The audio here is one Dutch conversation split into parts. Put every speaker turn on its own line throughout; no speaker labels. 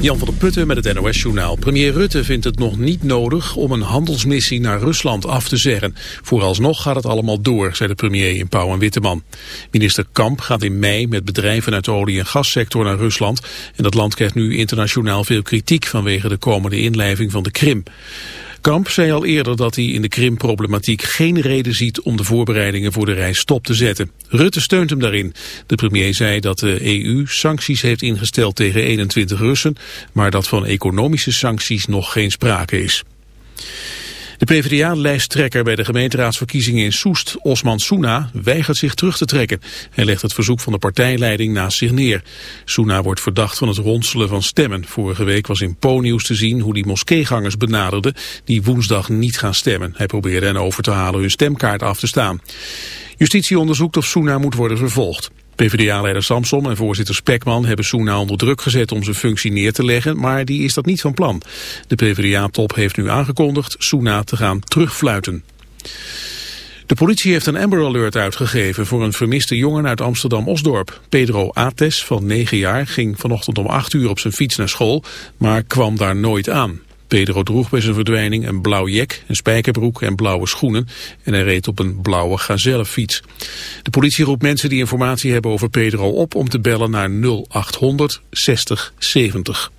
Jan van der Putten met het NOS-journaal. Premier Rutte vindt het nog niet nodig om een handelsmissie naar Rusland af te zeggen. Vooralsnog gaat het allemaal door, zei de premier in Pauw en Witteman. Minister Kamp gaat in mei met bedrijven uit de olie- en gassector naar Rusland. En dat land krijgt nu internationaal veel kritiek vanwege de komende inlijving van de Krim. Kamp zei al eerder dat hij in de Krim-problematiek geen reden ziet om de voorbereidingen voor de reis stop te zetten. Rutte steunt hem daarin. De premier zei dat de EU sancties heeft ingesteld tegen 21 Russen, maar dat van economische sancties nog geen sprake is. De PvdA-lijsttrekker bij de gemeenteraadsverkiezingen in Soest, Osman Soena, weigert zich terug te trekken. Hij legt het verzoek van de partijleiding naast zich neer. Soena wordt verdacht van het ronselen van stemmen. Vorige week was in Po-nieuws te zien hoe die moskeegangers benaderden die woensdag niet gaan stemmen. Hij probeerde hen over te halen hun stemkaart af te staan. Justitie onderzoekt of Soena moet worden vervolgd. PvdA-leider Samson en voorzitter Spekman hebben Soena onder druk gezet om zijn functie neer te leggen, maar die is dat niet van plan. De PvdA-top heeft nu aangekondigd Soena te gaan terugfluiten. De politie heeft een Amber Alert uitgegeven voor een vermiste jongen uit Amsterdam-Osdorp. Pedro Ates van 9 jaar ging vanochtend om 8 uur op zijn fiets naar school, maar kwam daar nooit aan. Pedro droeg bij zijn verdwijning een blauw jek, een spijkerbroek en blauwe schoenen. En hij reed op een blauwe gazellefiets. De politie roept mensen die informatie hebben over Pedro op om te bellen naar 0800 60 70.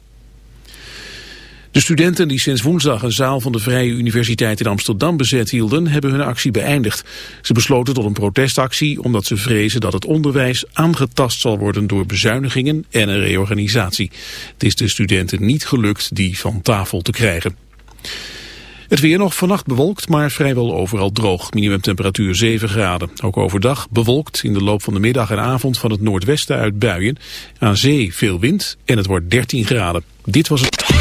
De studenten die sinds woensdag een zaal van de Vrije Universiteit in Amsterdam bezet hielden, hebben hun actie beëindigd. Ze besloten tot een protestactie omdat ze vrezen dat het onderwijs aangetast zal worden door bezuinigingen en een reorganisatie. Het is de studenten niet gelukt die van tafel te krijgen. Het weer nog vannacht bewolkt, maar vrijwel overal droog. Minimumtemperatuur 7 graden. Ook overdag bewolkt in de loop van de middag en avond van het noordwesten uit buien. Aan zee veel wind en het wordt 13 graden. Dit was het...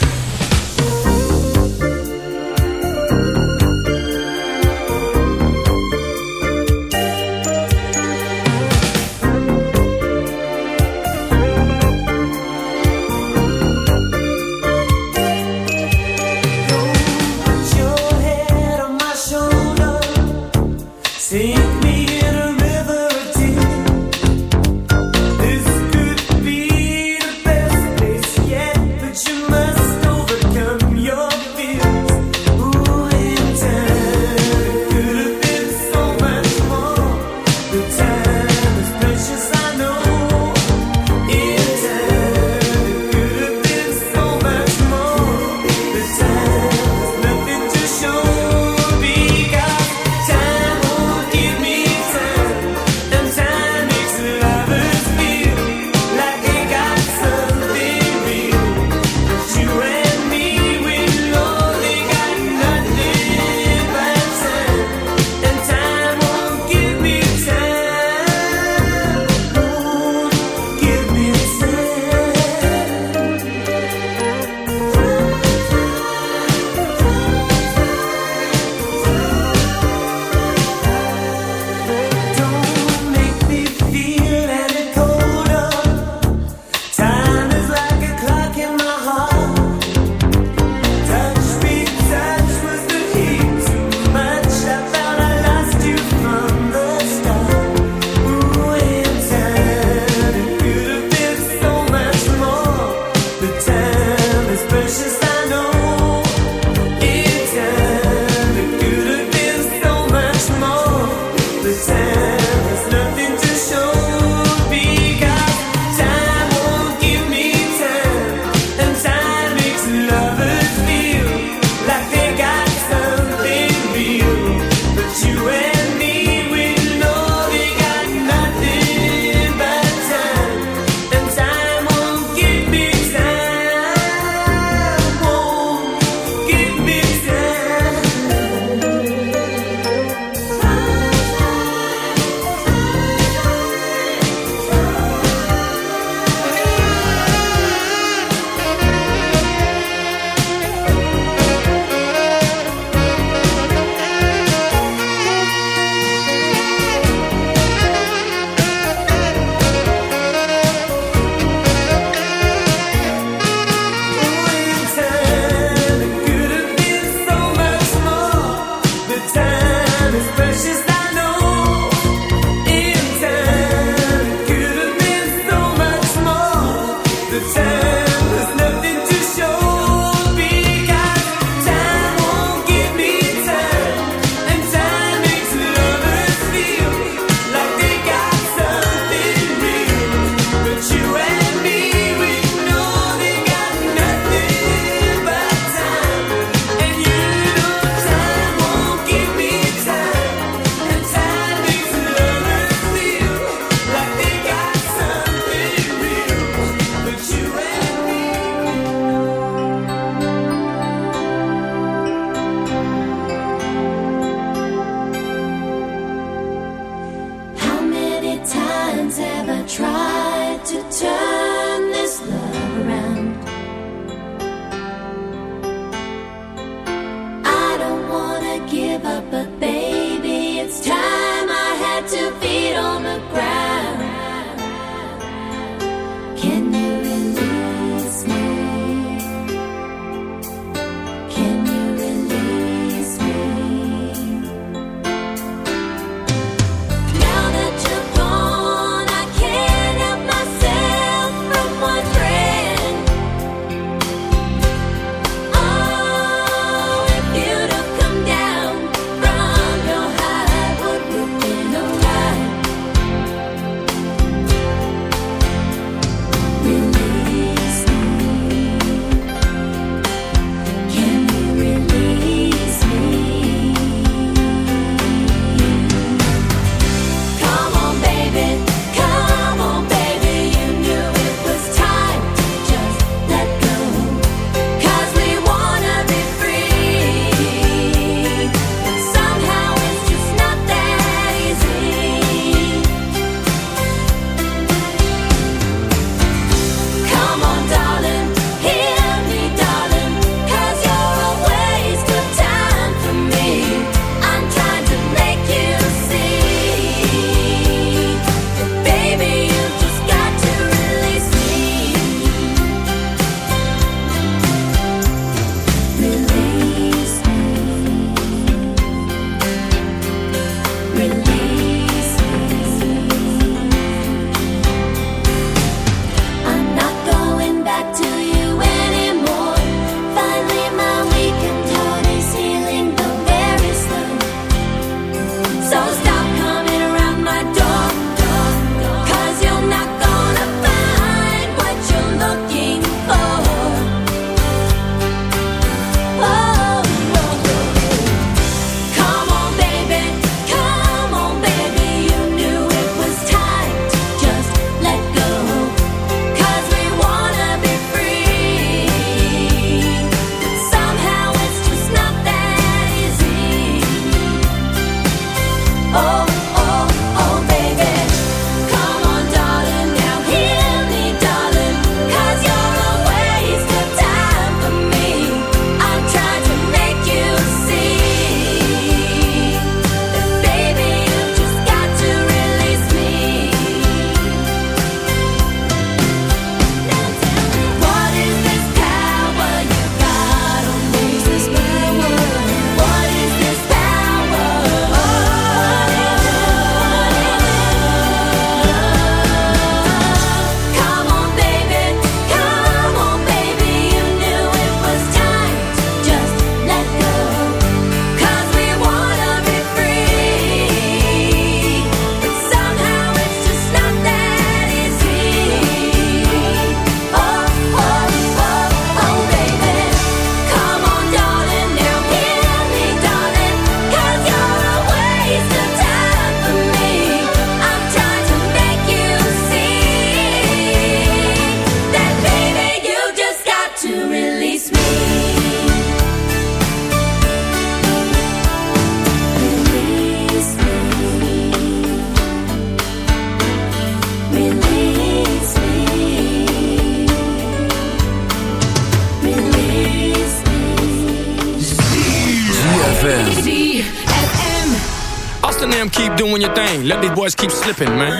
thing. Let these boys keep slipping, man.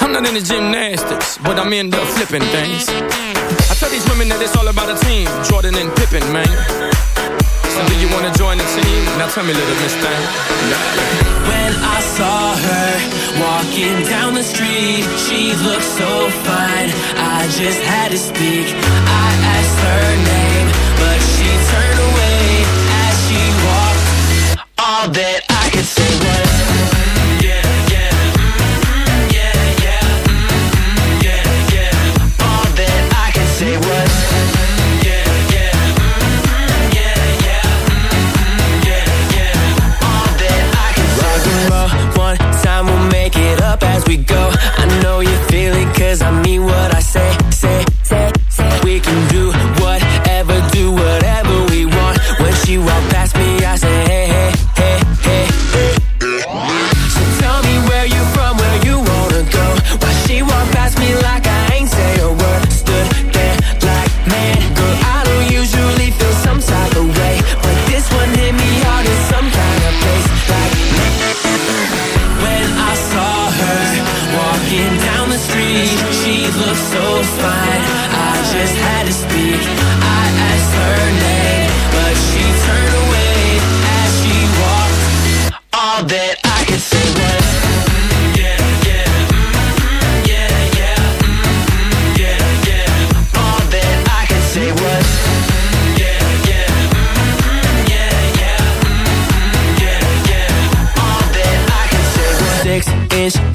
I'm not in the gymnastics, but I'm in the flipping things. I tell these women that it's all about a team. Jordan and Pippen, man. So do you wanna join the team? Now tell me, little miss thing.
When I saw her walking down the street, she looked so fine. I just had to speak. I asked her name, but she turned away as she walked. All that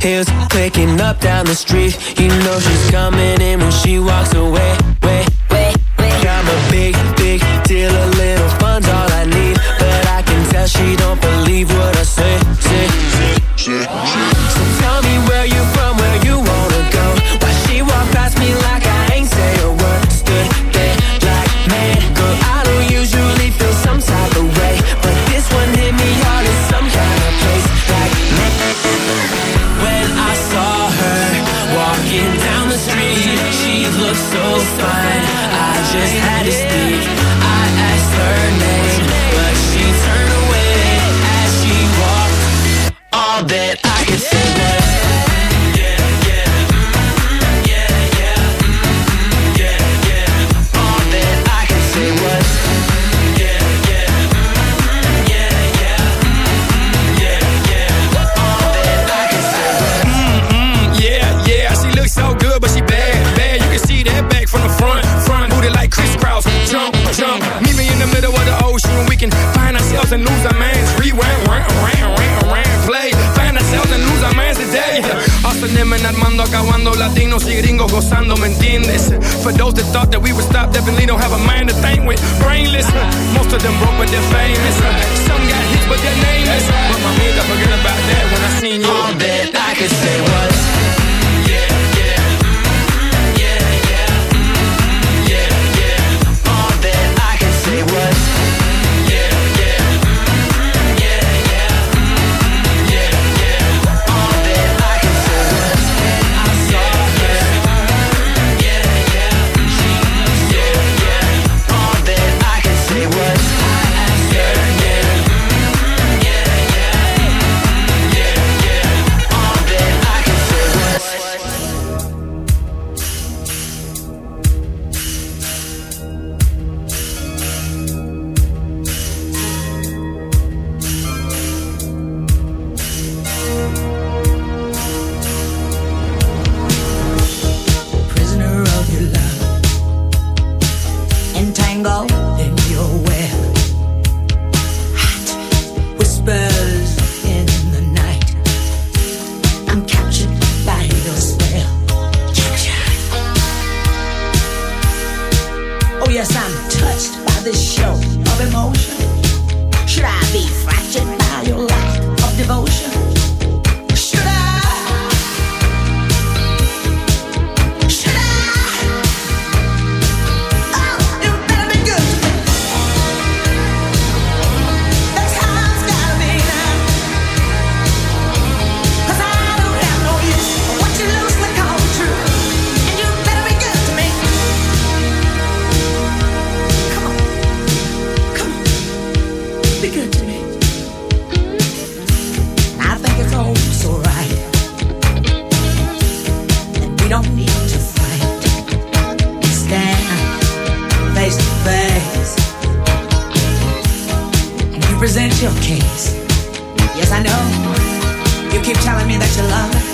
heels clicking up down the street. You know she's coming in when she walks away. Wait, wait, wait. I'm a big, big deal. A little fun's all I need, but I can tell she don't believe what I say. Say, say, say.
say.
And Armando acabando latinos y gringos gozando, ¿me entiendes? For those that thought that we would stop, definitely don't have a mind to think with. Brainless, most of them broke but they're famous. Some got hits but their name is. But my mind, I forget about that when I seen you.
All that I can say was. Yes, I
know. You
keep telling me
that you love me.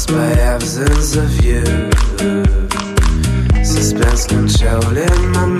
lost by absence of
you.
Suspense controlling my mind.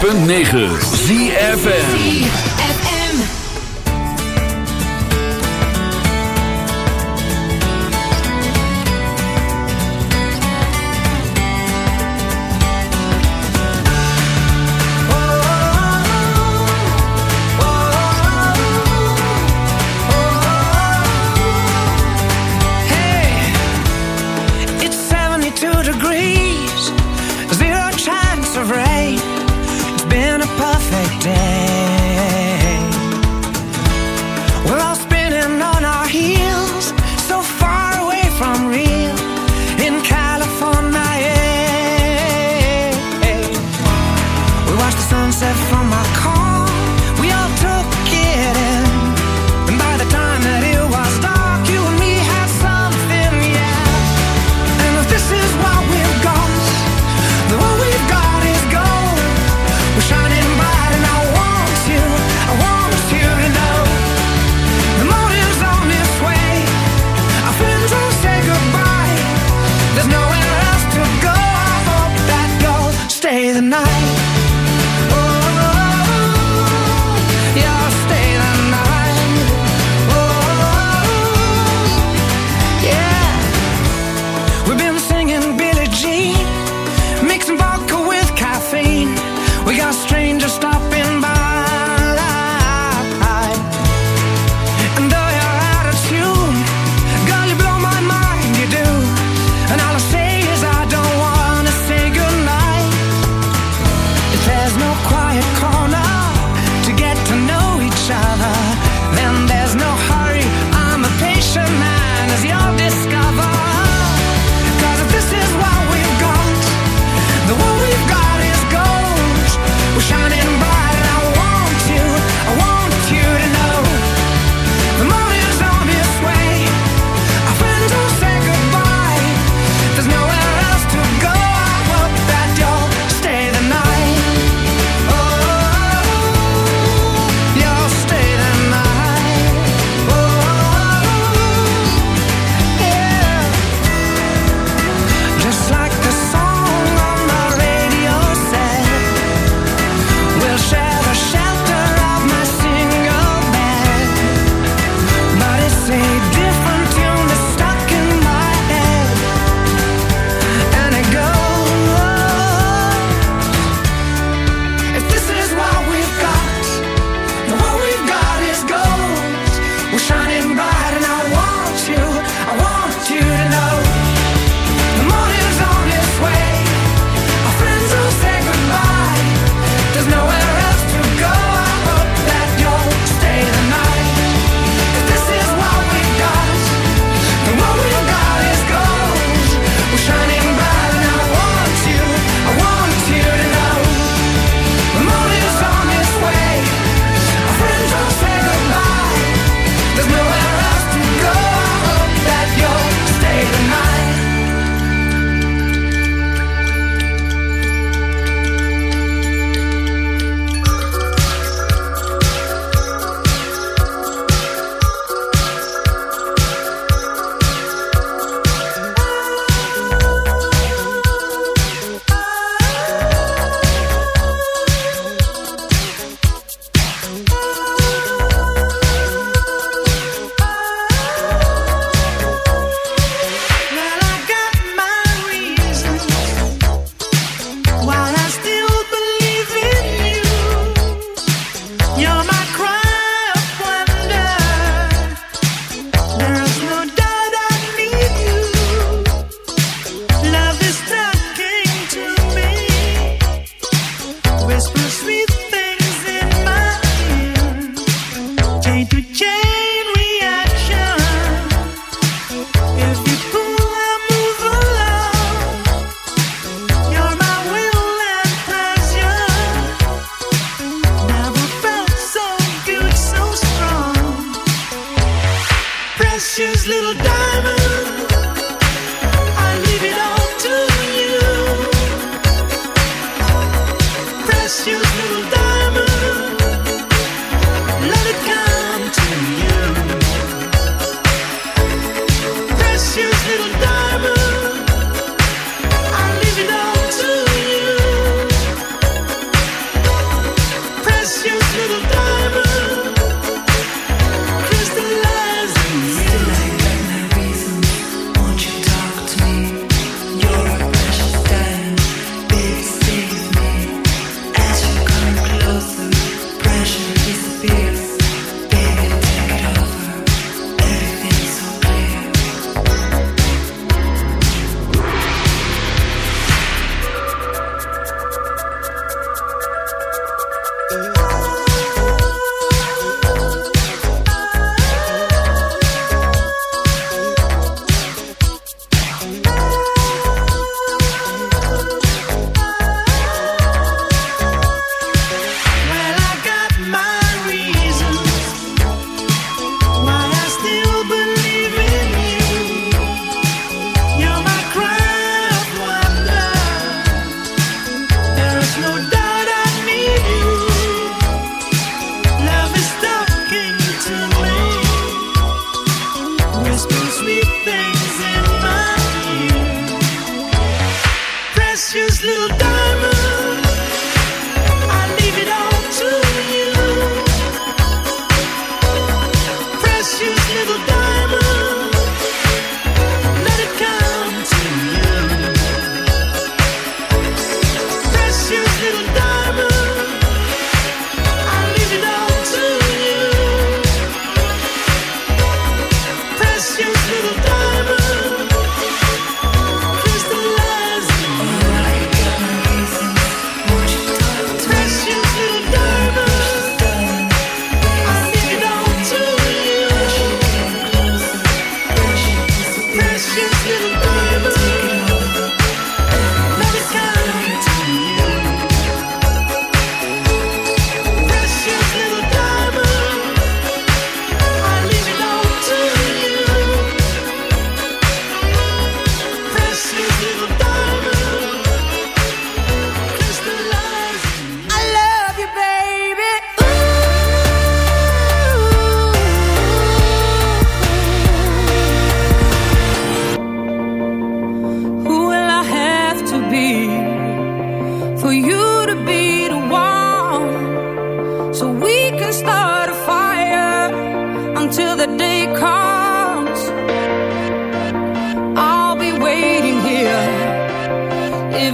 106.9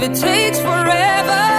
if it takes forever.